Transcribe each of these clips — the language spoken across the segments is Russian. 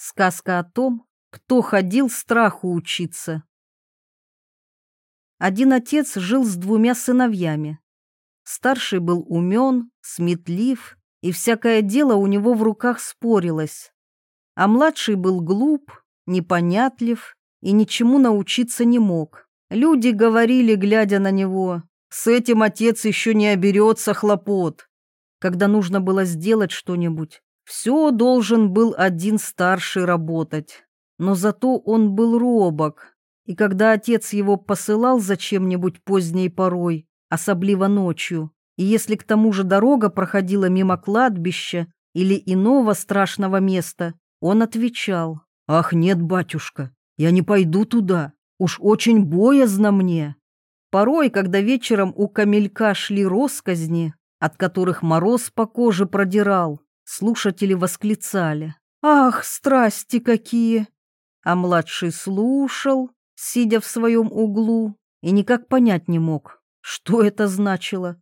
Сказка о том, кто ходил страху учиться. Один отец жил с двумя сыновьями. Старший был умен, сметлив, и всякое дело у него в руках спорилось. А младший был глуп, непонятлив и ничему научиться не мог. Люди говорили, глядя на него, «С этим отец еще не оберется хлопот». Когда нужно было сделать что-нибудь, все должен был один старший работать, но зато он был робок, и когда отец его посылал за чем-нибудь поздней порой, особливо ночью, и если к тому же дорога проходила мимо кладбища или иного страшного места, он отвечал, «Ах, нет, батюшка, я не пойду туда, уж очень боязно мне». Порой, когда вечером у камелька шли росказни, от которых мороз по коже продирал, Слушатели восклицали. «Ах, страсти какие!» А младший слушал, сидя в своем углу, и никак понять не мог, что это значило.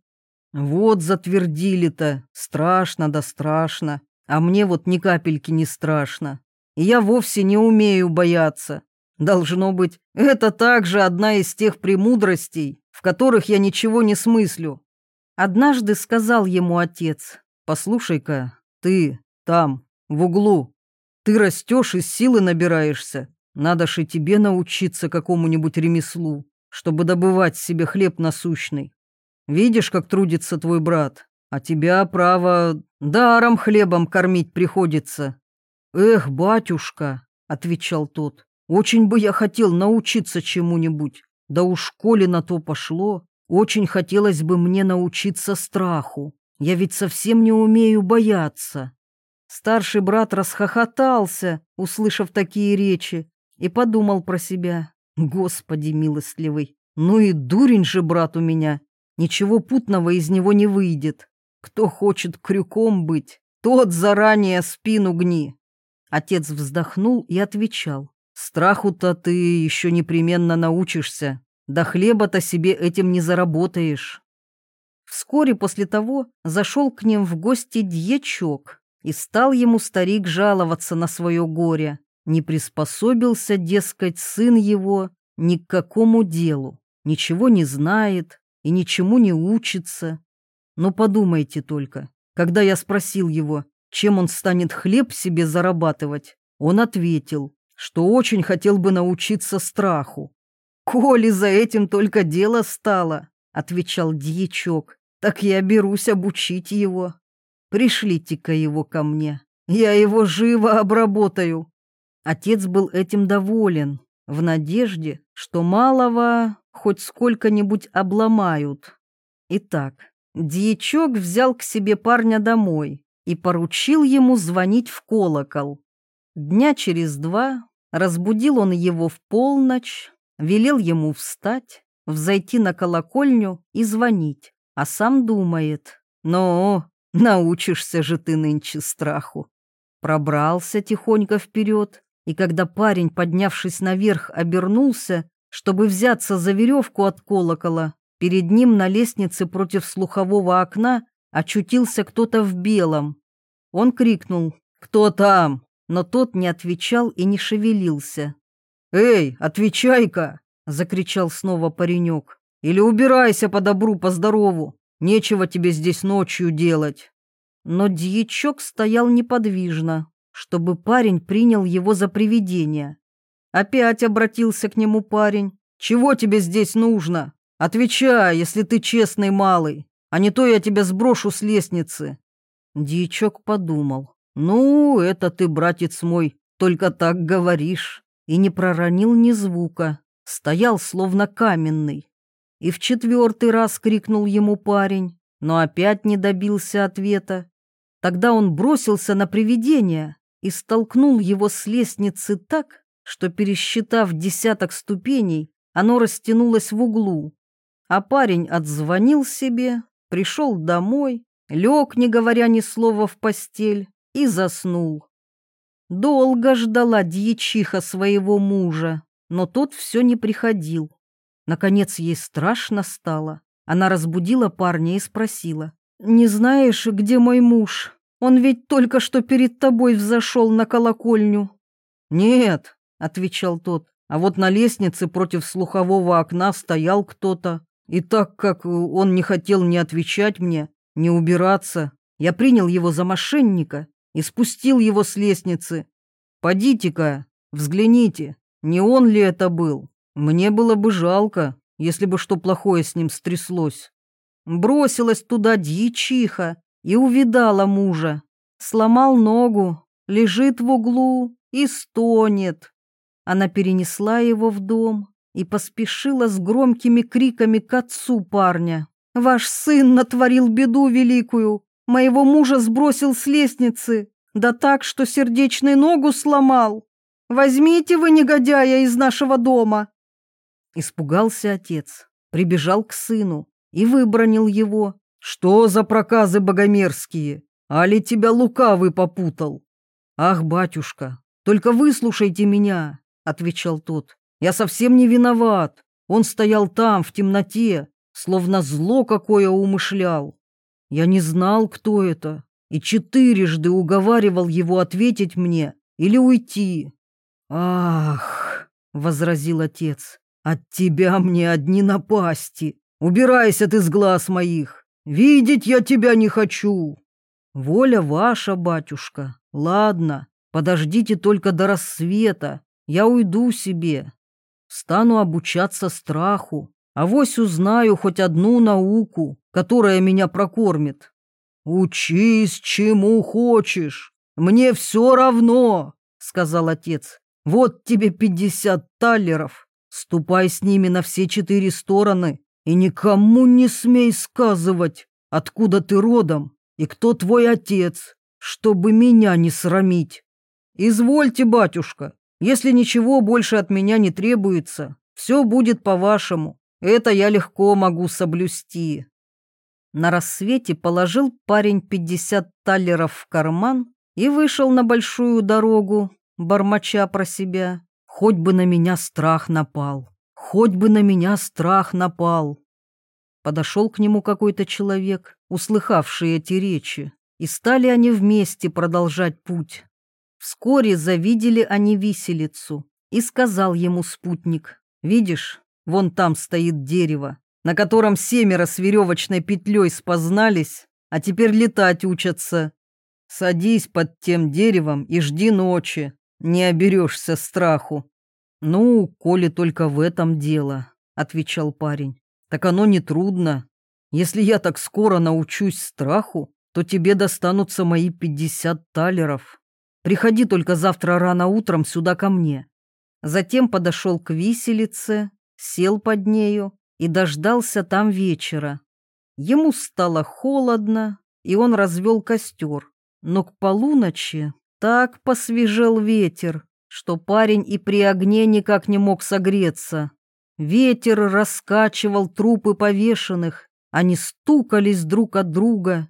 «Вот затвердили-то, страшно да страшно, а мне вот ни капельки не страшно, и я вовсе не умею бояться. Должно быть, это также одна из тех премудростей, в которых я ничего не смыслю». Однажды сказал ему отец, «Послушай-ка, ты там, в углу. Ты растешь и силы набираешься. Надо ж и тебе научиться какому-нибудь ремеслу, чтобы добывать себе хлеб насущный. Видишь, как трудится твой брат, а тебя, право, даром хлебом кормить приходится. Эх, батюшка, — отвечал тот, — очень бы я хотел научиться чему-нибудь, да уж коли на то пошло, очень хотелось бы мне научиться страху. Я ведь совсем не умею бояться. Старший брат расхохотался, услышав такие речи, и подумал про себя. Господи милостливый, ну и дурень же брат у меня. Ничего путного из него не выйдет. Кто хочет крюком быть, тот заранее спину гни. Отец вздохнул и отвечал. Страху-то ты еще непременно научишься. Да хлеба-то себе этим не заработаешь. Вскоре после того зашел к ним в гости дьячок, и стал ему старик жаловаться на свое горе. Не приспособился, дескать, сын его ни к какому делу, ничего не знает и ничему не учится. Но подумайте только, когда я спросил его, чем он станет хлеб себе зарабатывать, он ответил, что очень хотел бы научиться страху. «Коли за этим только дело стало», — отвечал дьячок, так я берусь обучить его. Пришлите-ка его ко мне, я его живо обработаю». Отец был этим доволен, в надежде, что малого хоть сколько-нибудь обломают. Итак, дьячок взял к себе парня домой и поручил ему звонить в колокол. Дня через два разбудил он его в полночь, велел ему встать, взойти на колокольню и звонить а сам думает, ну, научишься же ты нынче страху. Пробрался тихонько вперед, и когда парень, поднявшись наверх, обернулся, чтобы взяться за веревку от колокола, перед ним на лестнице против слухового окна очутился кто-то в белом. Он крикнул «Кто там?», но тот не отвечал и не шевелился. «Эй, отвечай-ка!» — закричал снова паренек. Или убирайся по добру, по здорову. Нечего тебе здесь ночью делать. Но дьячок стоял неподвижно, чтобы парень принял его за привидение. Опять обратился к нему парень. «Чего тебе здесь нужно? Отвечай, если ты честный малый, а не то я тебя сброшу с лестницы». Дьячок подумал. «Ну, это ты, братец мой, только так говоришь». И не проронил ни звука, стоял словно каменный. И в четвертый раз крикнул ему парень, но опять не добился ответа. Тогда он бросился на привидение и столкнул его с лестницы так, что, пересчитав десяток ступеней, оно растянулось в углу. А парень отзвонил себе, пришел домой, лег, не говоря ни слова, в постель и заснул. Долго ждала дьячиха своего мужа, но тот все не приходил. Наконец ей страшно стало. Она разбудила парня и спросила. «Не знаешь, где мой муж? Он ведь только что перед тобой взошел на колокольню. «Нет», — отвечал тот, «а вот на лестнице против слухового окна стоял кто-то, и так как он не хотел ни отвечать мне, ни убираться, я принял его за мошенника и спустил его с лестницы. Подите-ка, взгляните, не он ли это был? Мне было бы жалко, если бы что плохое с ним стряслось. Бросилась туда дьячиха и увидала мужа. Сломал ногу, лежит в углу и стонет. Она перенесла его в дом и поспешила с громкими криками к отцу парня. «Ваш сын натворил беду великую, моего мужа сбросил с лестницы, да так, что сердечный ногу сломал. Возьмите вы негодяя из нашего дома!» Испугался отец, прибежал к сыну и выбронил его. «Что за проказы богомерзкие? Али тебя лукавый попутал?» «Ах, батюшка, только выслушайте меня», — отвечал тот. «Я совсем не виноват. Он стоял там, в темноте, словно зло какое умышлял. Я не знал, кто это, и четырежды уговаривал его ответить мне или уйти. «Ах!» — возразил отец. «От тебя мне одни напасти. Убирайся ты с глаз моих. Видеть я тебя не хочу». «Воля ваша, батюшка. Ладно, подождите только до рассвета. Я уйду себе. Стану обучаться страху. а Авось узнаю хоть одну науку, которая меня прокормит. Учись чему хочешь. Мне все равно, сказал отец. Вот тебе пятьдесят таллеров. Ступай с ними на все четыре стороны и никому не смей сказывать, откуда ты родом и кто твой отец, чтобы меня не срамить. Извольте, батюшка, если ничего больше от меня не требуется, все будет по-вашему. Это я легко могу соблюсти. На рассвете положил парень пятьдесят таллеров в карман и вышел на большую дорогу, бормоча про себя. Хоть бы на меня страх напал, хоть бы на меня страх напал. Подошел к нему какой-то человек, услыхавший эти речи, и стали они вместе продолжать путь. Вскоре завидели они виселицу, и сказал ему спутник, «Видишь, вон там стоит дерево, на котором семеро с веревочной петлей спознались, а теперь летать учатся. Садись под тем деревом и жди ночи, не оберешься страху. Ну, коли только в этом дело, отвечал парень. Так оно не трудно. Если я так скоро научусь страху, то тебе достанутся мои пятьдесят талеров. Приходи только завтра рано утром сюда ко мне. Затем подошел к виселице, сел под нею и дождался там вечера. Ему стало холодно, и он развел костер, но к полуночи так посвежел ветер, что парень и при огне никак не мог согреться. Ветер раскачивал трупы повешенных, они стукались друг от друга.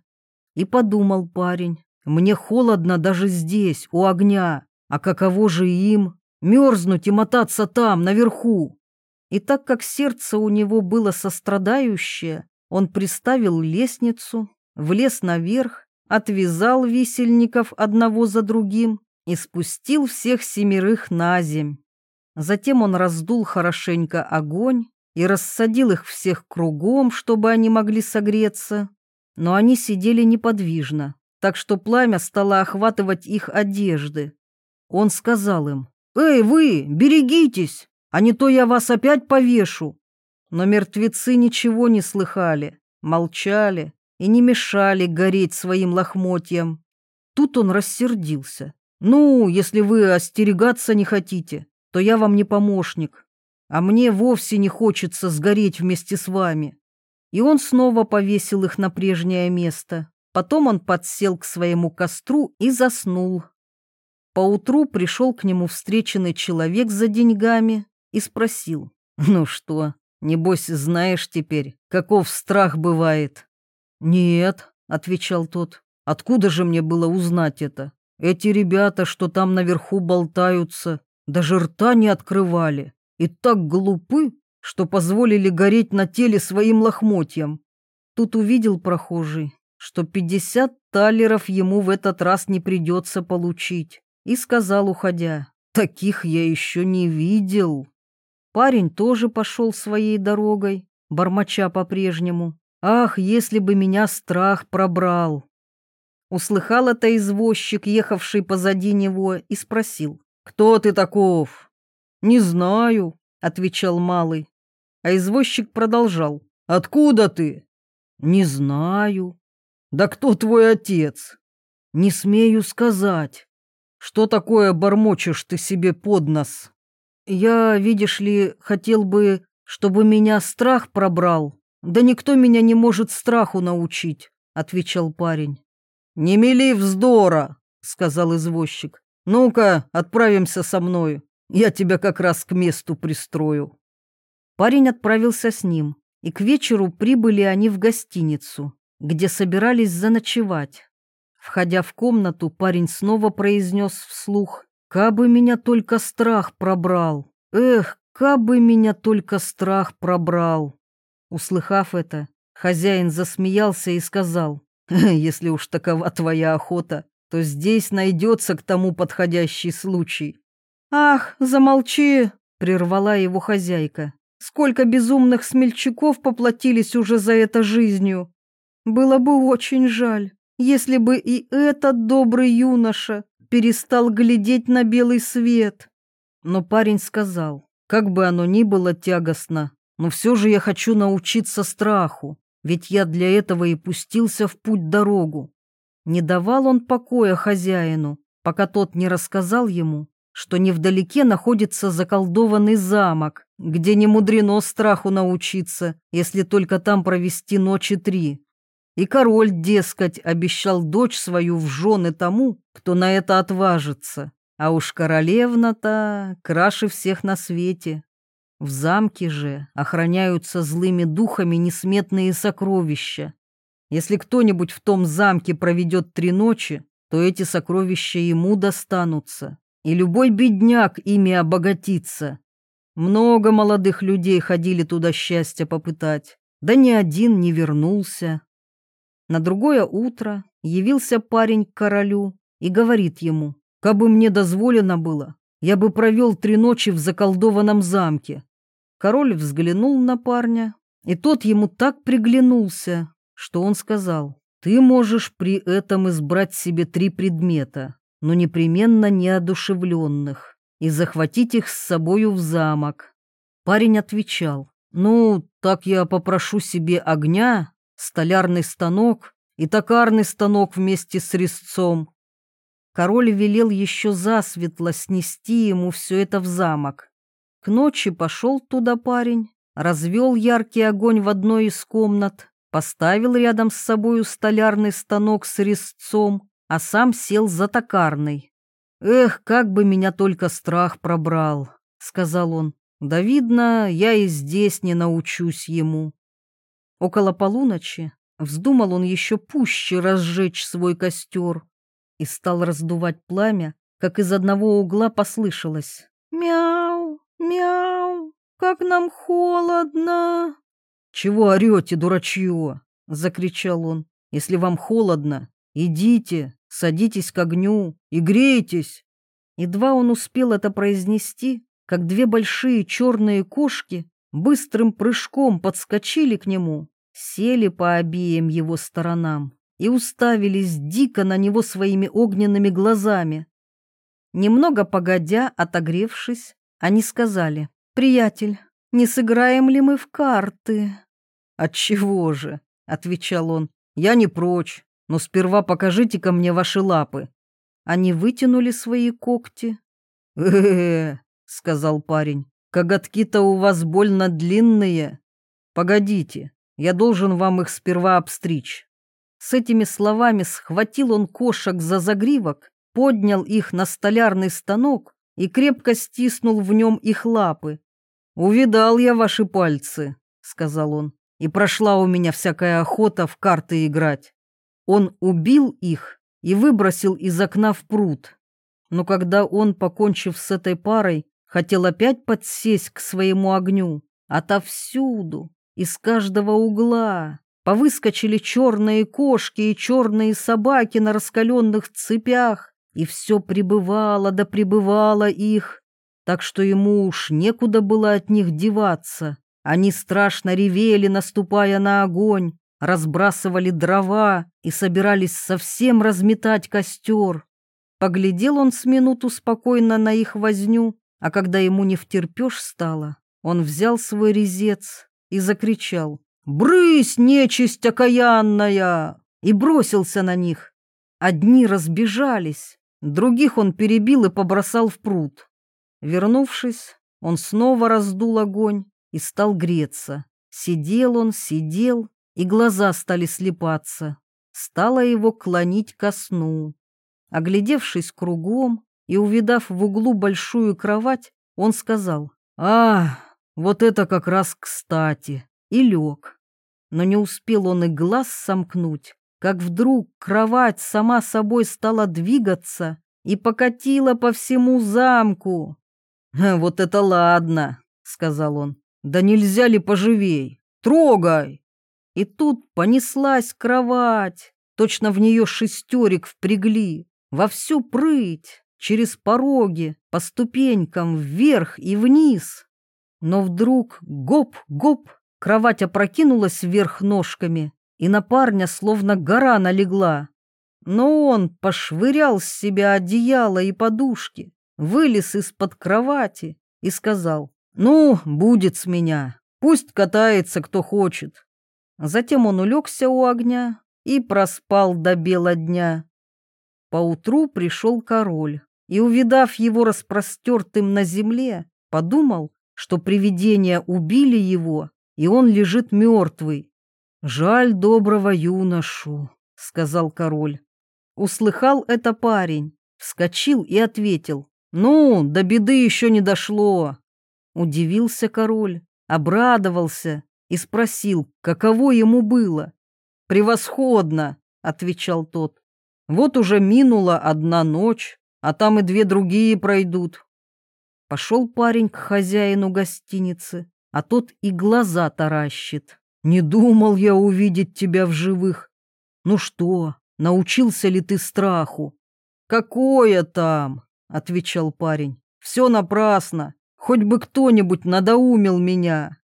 И подумал парень, мне холодно даже здесь, у огня, а каково же им мерзнуть и мотаться там, наверху? И так как сердце у него было сострадающее, он приставил лестницу, влез наверх отвязал висельников одного за другим и спустил всех семерых на земь. Затем он раздул хорошенько огонь и рассадил их всех кругом, чтобы они могли согреться. Но они сидели неподвижно, так что пламя стало охватывать их одежды. Он сказал им, «Эй, вы, берегитесь, а не то я вас опять повешу». Но мертвецы ничего не слыхали, молчали и не мешали гореть своим лохмотьям. Тут он рассердился. «Ну, если вы остерегаться не хотите, то я вам не помощник, а мне вовсе не хочется сгореть вместе с вами». И он снова повесил их на прежнее место. Потом он подсел к своему костру и заснул. Поутру пришел к нему встреченный человек за деньгами и спросил, «Ну что, небось знаешь теперь, каков страх бывает?» «Нет», — отвечал тот, — «откуда же мне было узнать это? Эти ребята, что там наверху болтаются, даже рта не открывали и так глупы, что позволили гореть на теле своим лохмотьям». Тут увидел прохожий, что пятьдесят талеров ему в этот раз не придется получить, и сказал, уходя, Таких я еще не видел. Парень тоже пошел своей дорогой, бормоча по-прежнему. Ах, если бы меня страх пробрал. Услыхал это извозчик, ехавший позади него, и спросил. «Кто ты таков?» «Не знаю», — отвечал малый. А извозчик продолжал. «Откуда ты?» «Не знаю». «Да кто твой отец?» «Не смею сказать». «Что такое бормочешь ты себе под нос?» «Я, видишь ли, хотел бы, чтобы меня страх пробрал. Да никто меня не может страху научить», — отвечал парень. «Не мели вздора», — сказал извозчик. «Ну-ка, отправимся со мной. Я тебя как раз к месту пристрою». Парень отправился с ним, и к вечеру прибыли они в гостиницу, где собирались заночевать. Входя в комнату, парень снова произнес вслух, «Кабы меня только страх пробрал! Эх, кабы меня только страх пробрал!» Услыхав это, хозяин засмеялся и сказал, «Если уж такова твоя охота, то здесь найдется к тому подходящий случай». «Ах, замолчи!» — прервала его хозяйка. «Сколько безумных смельчаков поплатились уже за это жизнью! Было бы очень жаль, если бы и этот добрый юноша перестал глядеть на белый свет. Но парень сказал, как бы оно ни было тягостно, но все же я хочу научиться страху, ведь я для этого и пустился в путь-дорогу. Не давал он покоя хозяину, пока тот не рассказал ему, что невдалеке находится заколдованный замок, где не мудрено страху научиться, если только там провести ночи три. И король, дескать, обещал дочь свою в жены тому, кто на это отважится. А уж королевна-то краше всех на свете. В замке же охраняются злыми духами несметные сокровища. Если кто-нибудь в том замке проведет три ночи, то эти сокровища ему достанутся, и любой бедняк ими обогатится. Много молодых людей ходили туда счастья попытать, да ни один не вернулся. На другое утро явился парень к королю и говорит ему, «Кабы мне дозволено было, я бы провел три ночи в заколдованном замке». Король взглянул на парня, и тот ему так приглянулся, что он сказал, «Ты можешь при этом избрать себе три предмета, но непременно неодушевленных, и захватить их с собою в замок». Парень отвечал, «Ну, так я попрошу себе огня, столярный станок и токарный станок вместе с резцом. Король велел еще засветло снести ему все это в замок. К ночи пошел туда парень, развел яркий огонь в одной из комнат, поставил рядом с собою столярный станок с резцом, а сам сел за токарный. «Эх, как бы меня только страх пробрал», — сказал он. «Да видно, я и здесь не научусь ему». Около полуночи вздумал он еще пуще разжечь свой костер и стал раздувать пламя, как из одного угла послышалось «Мяу, мяу, как нам холодно!» «Чего орете, дурачье?» — закричал он. «Если вам холодно, идите, садитесь к огню и грейтесь». Едва он успел это произнести, как две большие черные кошки быстрым прыжком подскочили к нему, сели по обеим его сторонам и уставились дико на него своими огненными глазами. Немного погодя, отогревшись, они сказали, «Приятель, не сыграем ли мы в карты?» «Отчего же?» — отвечал он, «я не прочь, но сперва покажите-ка мне ваши лапы». Они вытянули свои когти. «Э-э-э», — сказал парень, Коготки-то у вас больно длинные. Погодите, я должен вам их сперва обстричь. С этими словами схватил он кошек за загривок, поднял их на столярный станок и крепко стиснул в нем их лапы. «Увидал я ваши пальцы», — сказал он, — «и прошла у меня всякая охота в карты играть». Он убил их и выбросил из окна в пруд. Но когда он, покончив с этой парой, хотел опять подсесть к своему огню. Отовсюду, из каждого угла, повыскочили черные кошки и черные собаки на раскаленных цепях и все прибывало да прибывало их, так что ему уж некуда было от них деваться. Они страшно ревели, наступая на огонь, разбрасывали дрова и собирались совсем разметать костер. Поглядел он с минуту спокойно на их возню, а когда ему не втерпешь стало, он взял свой резец и закричал «Брысь, нечисть окаянная!» и бросился на них. Одни разбежались, других он перебил и побросал в пруд. Вернувшись, он снова раздул огонь и стал греться. Сидел он, сидел, и глаза стали слепаться. Стало его клонить ко сну. Оглядевшись кругом и увидав в углу большую кровать, он сказал «А, вот это как раз кстати!» и лег. Но не успел он и глаз сомкнуть, как вдруг кровать сама собой стала двигаться и покатила по всему замку. «Вот это ладно!» — сказал он. «Да нельзя ли поживей? Трогай!» И тут понеслась кровать, точно в нее шестерик впрягли, во всю прыть, через пороги, по ступенькам, вверх и вниз. Но вдруг гоп-гоп, кровать опрокинулась вверх ножками, и на парня словно гора налегла. Но он пошвырял с себя одеяло и подушки, вылез из-под кровати и сказал, «Ну, будет с меня, пусть катается кто хочет». Затем он улегся у огня и проспал до бела дня. Поутру пришел король и, увидав его распростертым на земле, подумал, что привидения убили его, и он лежит мертвый. «Жаль доброго юношу», — сказал король. Услыхал это парень, вскочил и ответил. «Ну, до беды еще не дошло». Удивился король, обрадовался и спросил, каково ему было. «Превосходно», — отвечал тот. «Вот уже минула одна ночь, а там и две другие пройдут». Пошел парень к хозяину гостиницы, а тот и глаза таращит. Не думал я увидеть тебя в живых. Ну что, научился ли ты страху? Какое там? Отвечал парень. Все напрасно. Хоть бы кто-нибудь надоумил меня.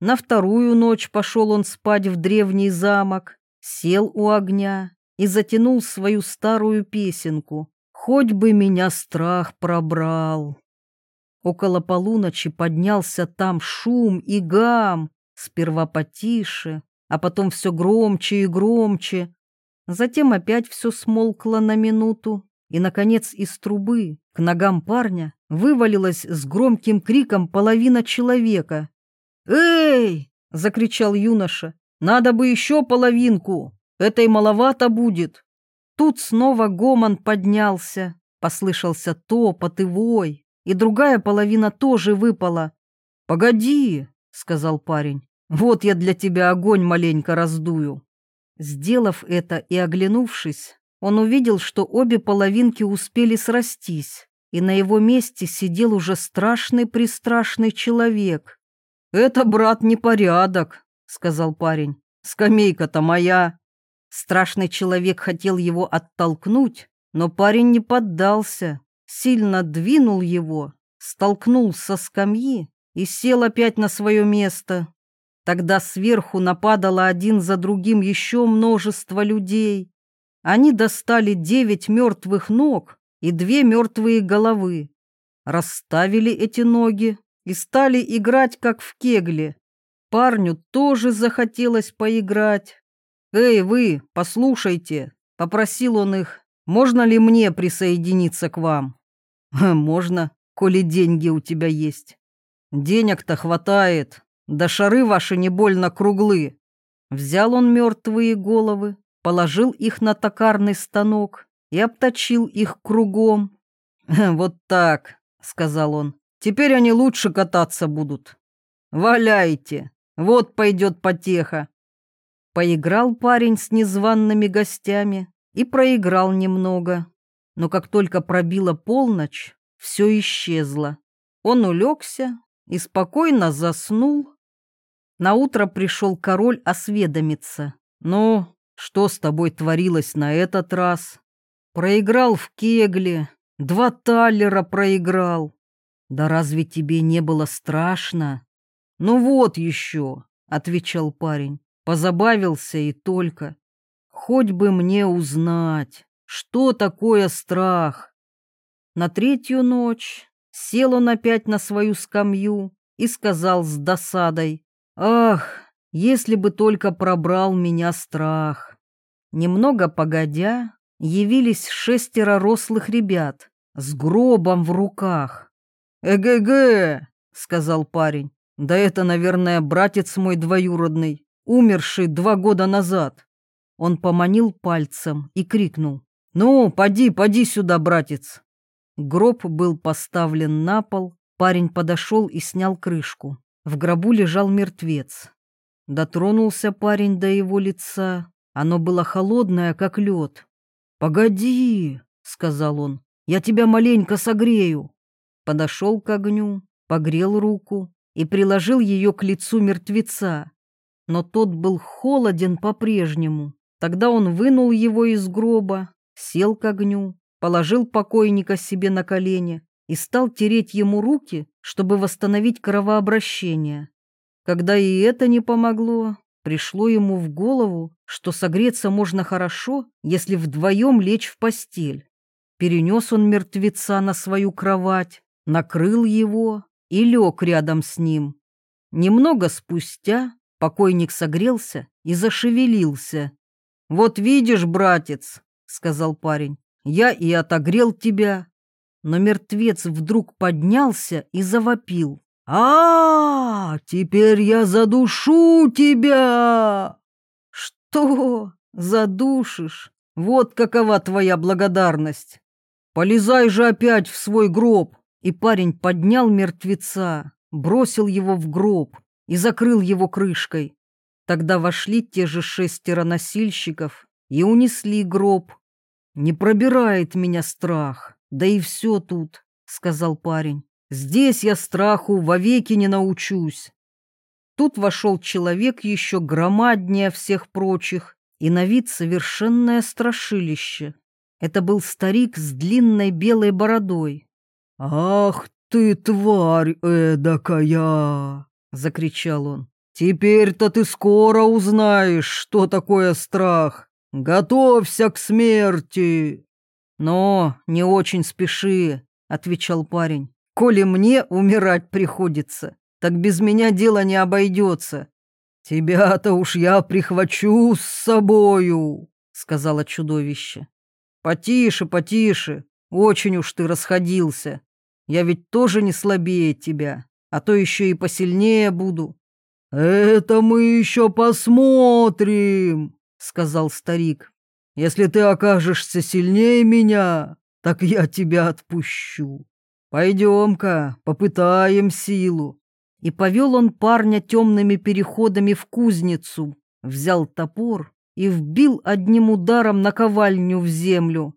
На вторую ночь пошел он спать в древний замок, сел у огня и затянул свою старую песенку. Хоть бы меня страх пробрал. Около полуночи поднялся там шум и гам, Сперва потише, а потом все громче и громче. Затем опять все смолкло на минуту, и, наконец, из трубы к ногам парня вывалилась с громким криком половина человека. «Эй!» — закричал юноша. «Надо бы еще половинку! Этой маловато будет!» Тут снова гомон поднялся, послышался топот и вой, и другая половина тоже выпала. «Погоди!» — сказал парень. «Вот я для тебя огонь маленько раздую». Сделав это и оглянувшись, он увидел, что обе половинки успели срастись, и на его месте сидел уже страшный-пристрашный человек. «Это, брат, непорядок», — сказал парень. «Скамейка-то моя». Страшный человек хотел его оттолкнуть, но парень не поддался, сильно двинул его, столкнул со скамьи и сел опять на свое место. Тогда сверху нападало один за другим еще множество людей. Они достали девять мертвых ног и две мертвые головы. Расставили эти ноги и стали играть, как в кегле. Парню тоже захотелось поиграть. «Эй, вы, послушайте!» — попросил он их. «Можно ли мне присоединиться к вам?» «Можно, коли деньги у тебя есть». Денег-то хватает, да шары ваши не больно круглы. Взял он мертвые головы, положил их на токарный станок и обточил их кругом. «Вот так», — сказал он, — «теперь они лучше кататься будут. Валяйте, вот пойдет потеха». Поиграл парень с незваными гостями и проиграл немного. Но как только пробила полночь, все исчезло. Он улегся, и спокойно заснул. Наутро пришел король осведомиться. «Ну, что с тобой творилось на этот раз?» Проиграл в кегле, два таллера проиграл. Да разве тебе не было страшно? Ну вот еще, отвечал парень, позабавился и только. Хоть бы мне узнать, что такое страх. На третью ночь сел он опять на свою скамью и сказал с досадой, «Ах, если бы только пробрал меня страх!» Немного погодя, явились шестеро рослых ребят с гробом в руках. «Эге-ге!» — сказал парень. «Да это, наверное, братец мой двоюродный, умерший два года назад». Он поманил пальцем и крикнул. «Ну, поди, поди сюда, братец!» Гроб был поставлен на пол, парень подошел и снял крышку. В гробу лежал мертвец. Дотронулся парень до его лица. Оно было холодное, как лед. «Погоди», — сказал он, — «я тебя маленько согрею». Подошел к огню, погрел руку и приложил ее к лицу мертвеца. Но тот был холоден по-прежнему. Тогда он вынул его из гроба, сел к огню, положил покойника себе на колени и стал тереть ему руки, чтобы восстановить кровообращение. Когда и это не помогло, пришло ему в голову, что согреться можно хорошо, если вдвоем лечь в постель. Перенес он мертвеца на свою кровать, накрыл его и лег рядом с ним. Немного спустя покойник согрелся и зашевелился. «Вот видишь, братец», — сказал парень, — «я и отогрел тебя». Но мертвец вдруг поднялся и завопил. «А, -а, -а теперь я задушу тебя!» «Что? Задушишь? Вот какова твоя благодарность! Полезай же опять в свой гроб!» И парень поднял мертвеца, бросил его в гроб и закрыл его крышкой. Тогда вошли те же шестеро носильщиков и унесли гроб. «Не пробирает меня страх, да и все тут», — сказал парень. «Здесь я страху вовеки не научусь». Тут вошел человек еще громаднее всех прочих и на вид совершенное страшилище. Это был старик с длинной белой бородой. «Ах ты, тварь эдакая!» — закричал он. «Теперь-то ты скоро узнаешь, что такое страх. Готовься к смерти!» «Но не очень спеши», — отвечал парень. «Коли мне умирать приходится, так без меня дело не обойдется. Тебя-то уж я прихвачу с собою», — сказала чудовище. «Потише, потише, очень уж ты расходился. Я ведь тоже не слабее тебя, а то еще и посильнее буду». «Это мы еще посмотрим», — сказал старик. «Если ты окажешься сильнее меня, так я тебя отпущу. Пойдем-ка, попытаем силу и повел он парня темными переходами в кузницу, взял топор и вбил одним ударом наковальню в землю.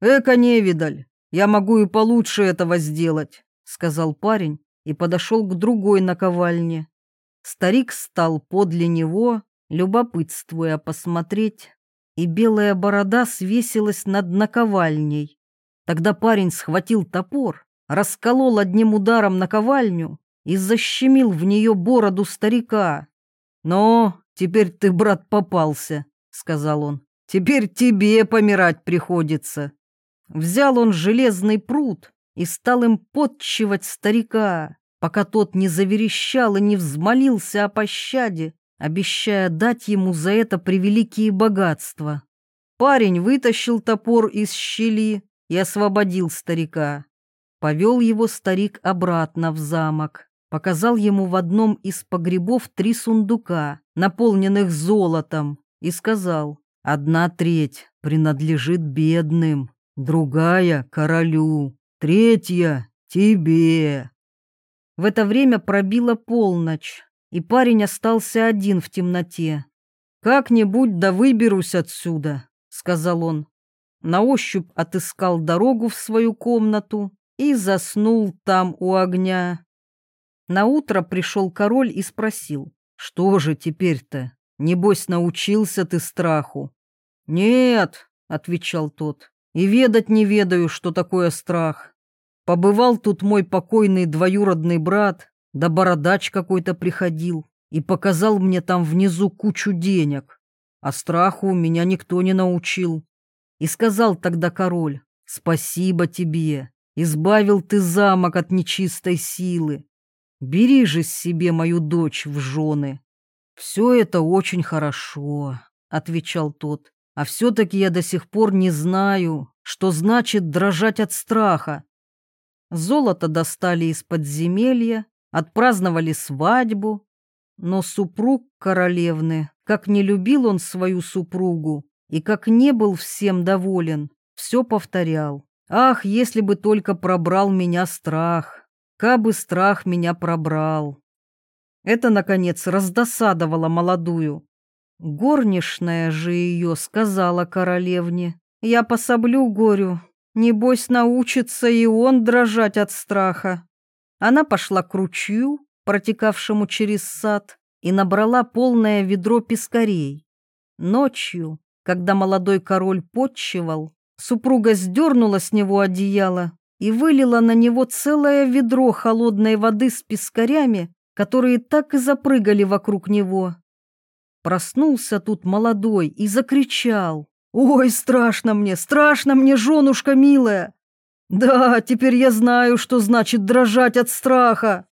«Эка, невидаль, я могу и получше этого сделать», — сказал парень и подошел к другой наковальне. Старик стал подле него, любопытствуя посмотреть, и белая борода свесилась над наковальней. Тогда парень схватил топор, расколол одним ударом наковальню и защемил в нее бороду старика. «Но теперь ты, брат, попался», — сказал он. «Теперь тебе помирать приходится». Взял он железный пруд и стал им подчивать старика, пока тот не заверещал и не взмолился о пощаде, обещая дать ему за это превеликие богатства. Парень вытащил топор из щели и освободил старика. Повел его старик обратно в замок показал ему в одном из погребов три сундука, наполненных золотом, и сказал, «Одна треть принадлежит бедным, другая — королю, третья — тебе». В это время пробила полночь, и парень остался один в темноте. «Как-нибудь да выберусь отсюда», — сказал он. На ощупь отыскал дорогу в свою комнату и заснул там у огня. На утро пришел король и спросил, что же теперь-то? Небось, научился ты страху? Нет, отвечал тот, и ведать не ведаю, что такое страх. Побывал тут мой покойный двоюродный брат, да бородач какой-то приходил и показал мне там внизу кучу денег, а страху меня никто не научил. И сказал тогда король, спасибо тебе, избавил ты замок от нечистой силы. Бери же себе мою дочь в жены. Все это очень хорошо, отвечал тот, а все-таки я до сих пор не знаю, что значит дрожать от страха. Золото достали из подземелья, отпраздновали свадьбу, но супруг королевны, как не любил он свою супругу и как не был всем доволен, все повторял. Ах, если бы только пробрал меня страх, кабы страх меня пробрал. Это, наконец, раздосадовало молодую. Горничная же ее сказала королевне, «Я пособлю горю, небось научится и он дрожать от страха». Она пошла к ручью, протекавшему через сад, и набрала полное ведро пескарей. Ночью, когда молодой король подчевал, супруга сдернула с него одеяло и вылила на него целое ведро холодной воды с пескарями, которые так и запрыгали вокруг него. Проснулся тут молодой и закричал. «Ой, страшно мне, страшно мне, женушка милая! Да, теперь я знаю, что значит дрожать от страха!»